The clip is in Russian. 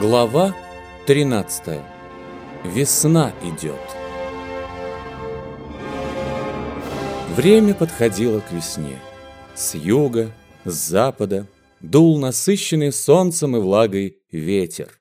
Глава 13. Весна идет. Время подходило к весне. С юга, с запада дул насыщенный солнцем и влагой ветер.